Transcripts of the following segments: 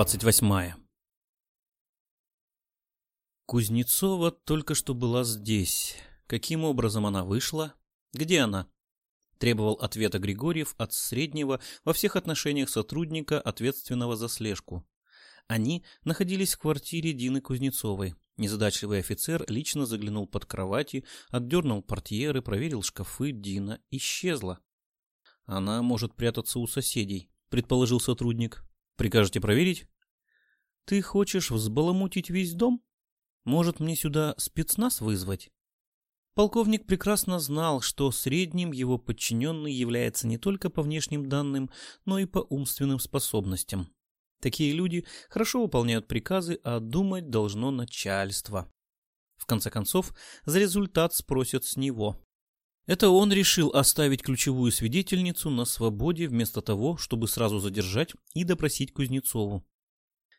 28. Кузнецова только что была здесь. Каким образом она вышла? Где она? Требовал ответа Григорьев от среднего во всех отношениях сотрудника, ответственного за слежку. Они находились в квартире Дины Кузнецовой. Незадачливый офицер лично заглянул под кровати, отдернул портьеры, проверил шкафы. Дина исчезла. Она может прятаться у соседей, предположил сотрудник. Прикажете проверить? Ты хочешь взбаламутить весь дом? Может, мне сюда спецназ вызвать? Полковник прекрасно знал, что средним его подчиненный является не только по внешним данным, но и по умственным способностям. Такие люди хорошо выполняют приказы, а думать должно начальство. В конце концов, за результат спросят с него. Это он решил оставить ключевую свидетельницу на свободе вместо того, чтобы сразу задержать и допросить Кузнецову.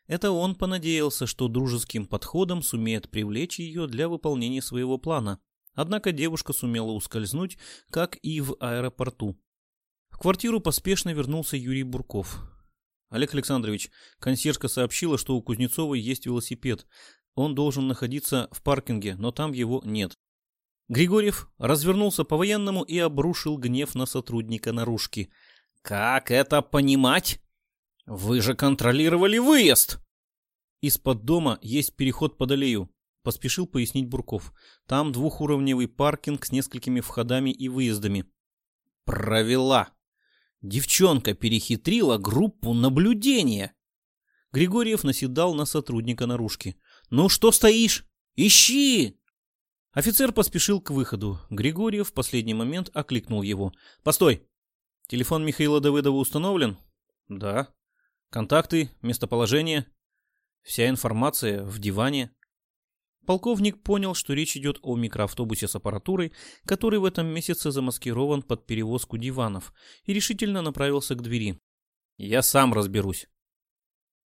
Это он понадеялся, что дружеским подходом сумеет привлечь ее для выполнения своего плана. Однако девушка сумела ускользнуть, как и в аэропорту. В квартиру поспешно вернулся Юрий Бурков. Олег Александрович, консьержка сообщила, что у Кузнецовой есть велосипед. Он должен находиться в паркинге, но там его нет. Григорьев развернулся по-военному и обрушил гнев на сотрудника наружки. «Как это понимать? Вы же контролировали выезд!» «Из-под дома есть переход под аллею», — поспешил пояснить Бурков. «Там двухуровневый паркинг с несколькими входами и выездами». «Провела! Девчонка перехитрила группу наблюдения!» Григорьев наседал на сотрудника наружки. «Ну что стоишь? Ищи!» Офицер поспешил к выходу. Григорьев в последний момент окликнул его. «Постой! Телефон Михаила Давыдова установлен?» «Да». «Контакты? Местоположение?» «Вся информация в диване». Полковник понял, что речь идет о микроавтобусе с аппаратурой, который в этом месяце замаскирован под перевозку диванов, и решительно направился к двери. «Я сам разберусь».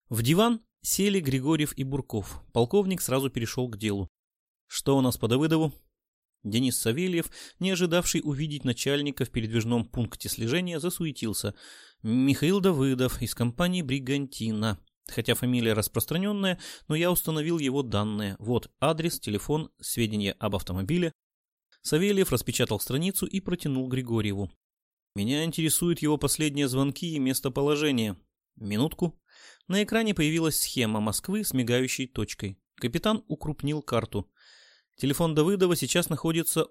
В диван сели Григорьев и Бурков. Полковник сразу перешел к делу. Что у нас по Давыдову? Денис Савельев, не ожидавший увидеть начальника в передвижном пункте слежения, засуетился. Михаил Давыдов из компании «Бригантина». Хотя фамилия распространенная, но я установил его данные. Вот адрес, телефон, сведения об автомобиле. Савельев распечатал страницу и протянул Григорьеву. Меня интересуют его последние звонки и местоположение. Минутку. На экране появилась схема Москвы с мигающей точкой. Капитан укрупнил карту. Телефон Давыдова сейчас находится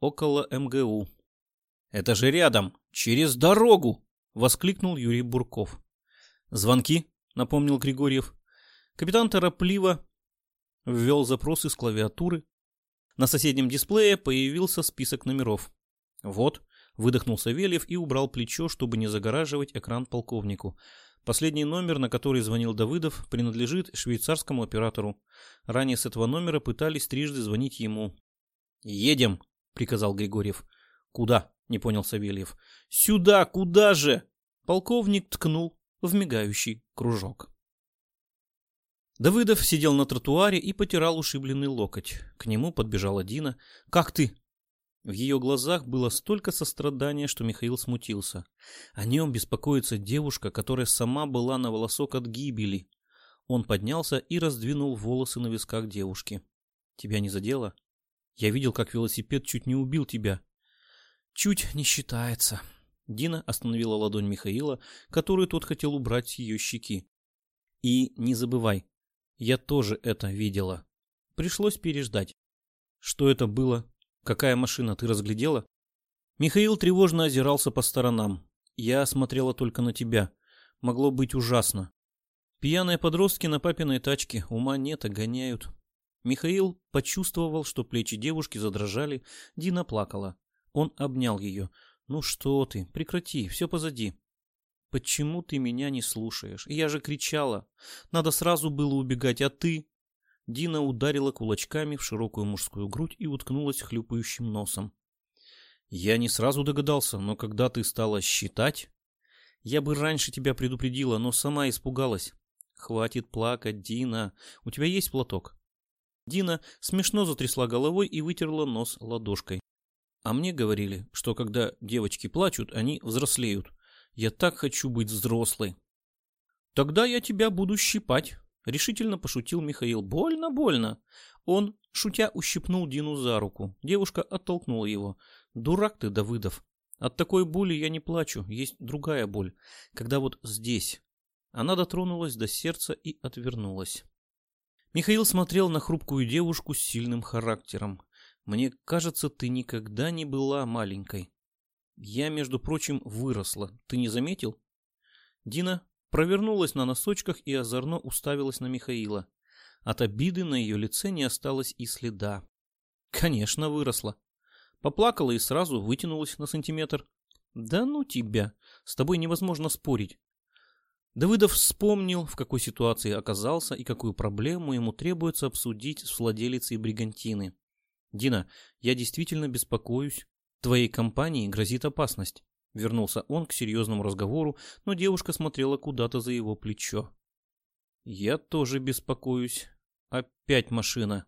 около МГУ. «Это же рядом, через дорогу!» — воскликнул Юрий Бурков. «Звонки?» — напомнил Григорьев. Капитан торопливо ввел запрос из клавиатуры. На соседнем дисплее появился список номеров. «Вот», — выдохнул Савельев и убрал плечо, чтобы не загораживать экран полковнику. Последний номер, на который звонил Давыдов, принадлежит швейцарскому оператору. Ранее с этого номера пытались трижды звонить ему. «Едем», — приказал Григорьев. «Куда?» — не понял Савельев. «Сюда! Куда же?» Полковник ткнул в мигающий кружок. Давыдов сидел на тротуаре и потирал ушибленный локоть. К нему подбежала Дина. «Как ты?» В ее глазах было столько сострадания, что Михаил смутился. О нем беспокоится девушка, которая сама была на волосок от гибели. Он поднялся и раздвинул волосы на висках девушки. «Тебя не задело? Я видел, как велосипед чуть не убил тебя». «Чуть не считается». Дина остановила ладонь Михаила, которую тот хотел убрать с ее щеки. «И не забывай, я тоже это видела. Пришлось переждать. Что это было, «Какая машина, ты разглядела?» Михаил тревожно озирался по сторонам. «Я смотрела только на тебя. Могло быть ужасно. Пьяные подростки на папиной тачке, ума нет, а гоняют». Михаил почувствовал, что плечи девушки задрожали, Дина плакала. Он обнял ее. «Ну что ты, прекрати, все позади». «Почему ты меня не слушаешь? Я же кричала. Надо сразу было убегать, а ты...» Дина ударила кулачками в широкую мужскую грудь и уткнулась хлюпающим носом. «Я не сразу догадался, но когда ты стала считать...» «Я бы раньше тебя предупредила, но сама испугалась». «Хватит плакать, Дина. У тебя есть платок?» Дина смешно затрясла головой и вытерла нос ладошкой. «А мне говорили, что когда девочки плачут, они взрослеют. Я так хочу быть взрослой». Тогда я тебя буду щипать, решительно пошутил Михаил. Больно, больно. Он, шутя, ущипнул Дину за руку. Девушка оттолкнула его. Дурак ты, Давыдов. От такой боли я не плачу, есть другая боль. Когда вот здесь. Она дотронулась до сердца и отвернулась. Михаил смотрел на хрупкую девушку с сильным характером. Мне кажется, ты никогда не была маленькой. Я, между прочим, выросла. Ты не заметил? Дина провернулась на носочках и озорно уставилась на Михаила. От обиды на ее лице не осталось и следа. Конечно, выросла. Поплакала и сразу вытянулась на сантиметр. Да ну тебя, с тобой невозможно спорить. Давыдов вспомнил, в какой ситуации оказался и какую проблему ему требуется обсудить с владелицей бригантины. «Дина, я действительно беспокоюсь. Твоей компании грозит опасность». Вернулся он к серьезному разговору, но девушка смотрела куда-то за его плечо. «Я тоже беспокоюсь. Опять машина».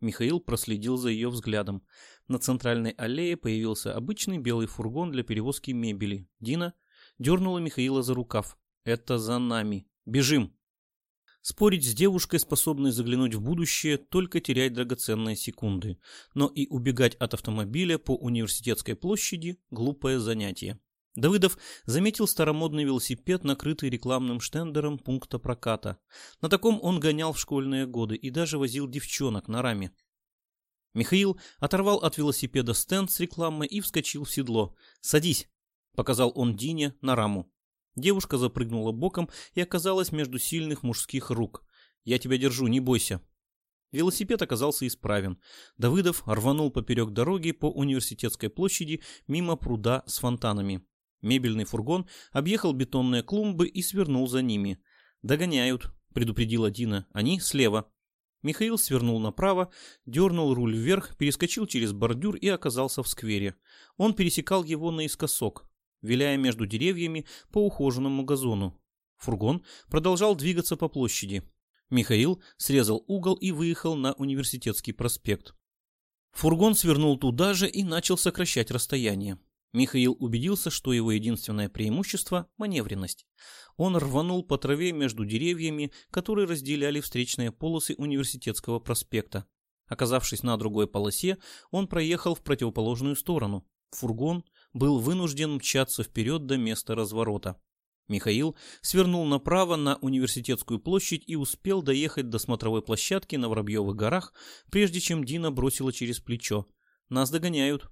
Михаил проследил за ее взглядом. На центральной аллее появился обычный белый фургон для перевозки мебели. Дина дернула Михаила за рукав. «Это за нами. Бежим!» Спорить с девушкой, способной заглянуть в будущее, только терять драгоценные секунды. Но и убегать от автомобиля по университетской площади – глупое занятие. Давыдов заметил старомодный велосипед, накрытый рекламным штендером пункта проката. На таком он гонял в школьные годы и даже возил девчонок на раме. Михаил оторвал от велосипеда стенд с рекламой и вскочил в седло. «Садись!» – показал он Дине на раму. Девушка запрыгнула боком и оказалась между сильных мужских рук. «Я тебя держу, не бойся». Велосипед оказался исправен. Давыдов рванул поперек дороги по университетской площади мимо пруда с фонтанами. Мебельный фургон объехал бетонные клумбы и свернул за ними. «Догоняют», — предупредила Дина. «Они слева». Михаил свернул направо, дернул руль вверх, перескочил через бордюр и оказался в сквере. Он пересекал его наискосок виляя между деревьями по ухоженному газону. Фургон продолжал двигаться по площади. Михаил срезал угол и выехал на университетский проспект. Фургон свернул туда же и начал сокращать расстояние. Михаил убедился, что его единственное преимущество – маневренность. Он рванул по траве между деревьями, которые разделяли встречные полосы университетского проспекта. Оказавшись на другой полосе, он проехал в противоположную сторону. Фургон был вынужден мчаться вперед до места разворота. Михаил свернул направо на университетскую площадь и успел доехать до смотровой площадки на Воробьевых горах, прежде чем Дина бросила через плечо. «Нас догоняют».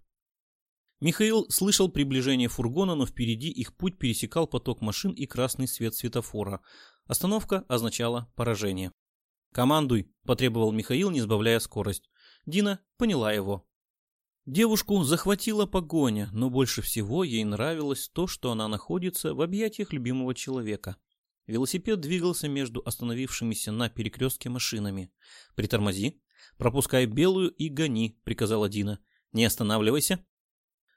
Михаил слышал приближение фургона, но впереди их путь пересекал поток машин и красный свет светофора. Остановка означала поражение. «Командуй», – потребовал Михаил, не сбавляя скорость. Дина поняла его. Девушку захватила погоня, но больше всего ей нравилось то, что она находится в объятиях любимого человека. Велосипед двигался между остановившимися на перекрестке машинами. «Притормози, пропускай белую и гони», — приказала Дина. «Не останавливайся».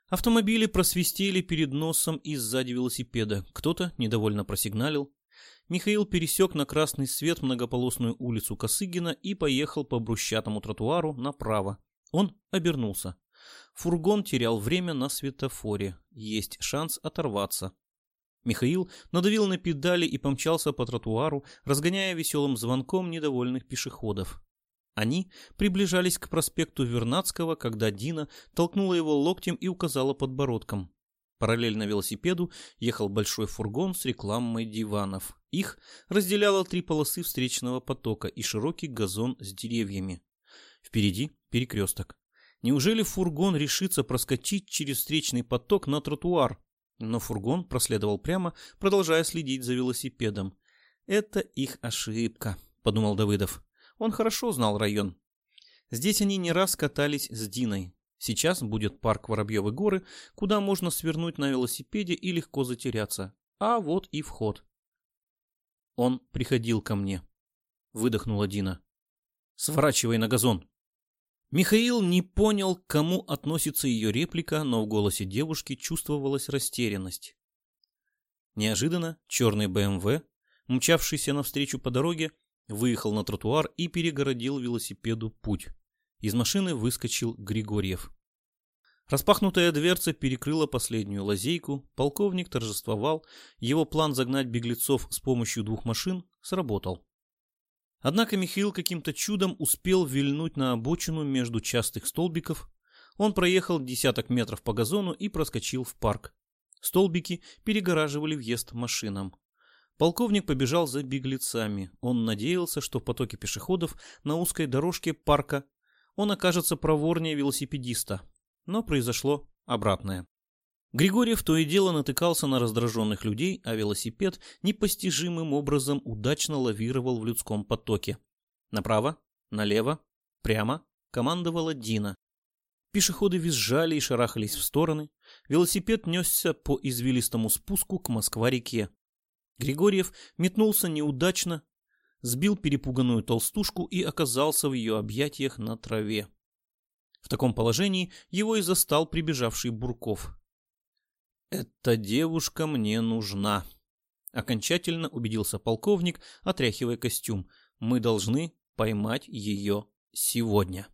Автомобили просвистели перед носом и сзади велосипеда. Кто-то недовольно просигналил. Михаил пересек на красный свет многополосную улицу Косыгина и поехал по брусчатому тротуару направо. Он обернулся. Фургон терял время на светофоре. Есть шанс оторваться. Михаил надавил на педали и помчался по тротуару, разгоняя веселым звонком недовольных пешеходов. Они приближались к проспекту Вернадского, когда Дина толкнула его локтем и указала подбородком. Параллельно велосипеду ехал большой фургон с рекламой диванов. Их разделяло три полосы встречного потока и широкий газон с деревьями. Впереди перекресток. Неужели фургон решится проскочить через встречный поток на тротуар? Но фургон проследовал прямо, продолжая следить за велосипедом. «Это их ошибка», — подумал Давыдов. Он хорошо знал район. Здесь они не раз катались с Диной. Сейчас будет парк Воробьевы горы, куда можно свернуть на велосипеде и легко затеряться. А вот и вход. Он приходил ко мне. Выдохнула Дина. «Сворачивай на газон», Михаил не понял, к кому относится ее реплика, но в голосе девушки чувствовалась растерянность. Неожиданно черный БМВ, мчавшийся навстречу по дороге, выехал на тротуар и перегородил велосипеду путь. Из машины выскочил Григорьев. Распахнутая дверца перекрыла последнюю лазейку, полковник торжествовал, его план загнать беглецов с помощью двух машин сработал. Однако Михаил каким-то чудом успел вильнуть на обочину между частых столбиков. Он проехал десяток метров по газону и проскочил в парк. Столбики перегораживали въезд машинам. Полковник побежал за беглецами. Он надеялся, что в потоке пешеходов на узкой дорожке парка он окажется проворнее велосипедиста. Но произошло обратное. Григорьев то и дело натыкался на раздраженных людей, а велосипед непостижимым образом удачно лавировал в людском потоке. Направо, налево, прямо командовала Дина. Пешеходы визжали и шарахались в стороны. Велосипед несся по извилистому спуску к Москва-реке. Григорьев метнулся неудачно, сбил перепуганную толстушку и оказался в ее объятиях на траве. В таком положении его и застал прибежавший Бурков. «Эта девушка мне нужна», — окончательно убедился полковник, отряхивая костюм. «Мы должны поймать ее сегодня».